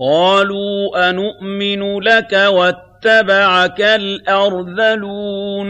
قَالُوا أَنُؤْمِنُ لَكَ وَاتَّبَعَكَ الْأَرْذَلُونَ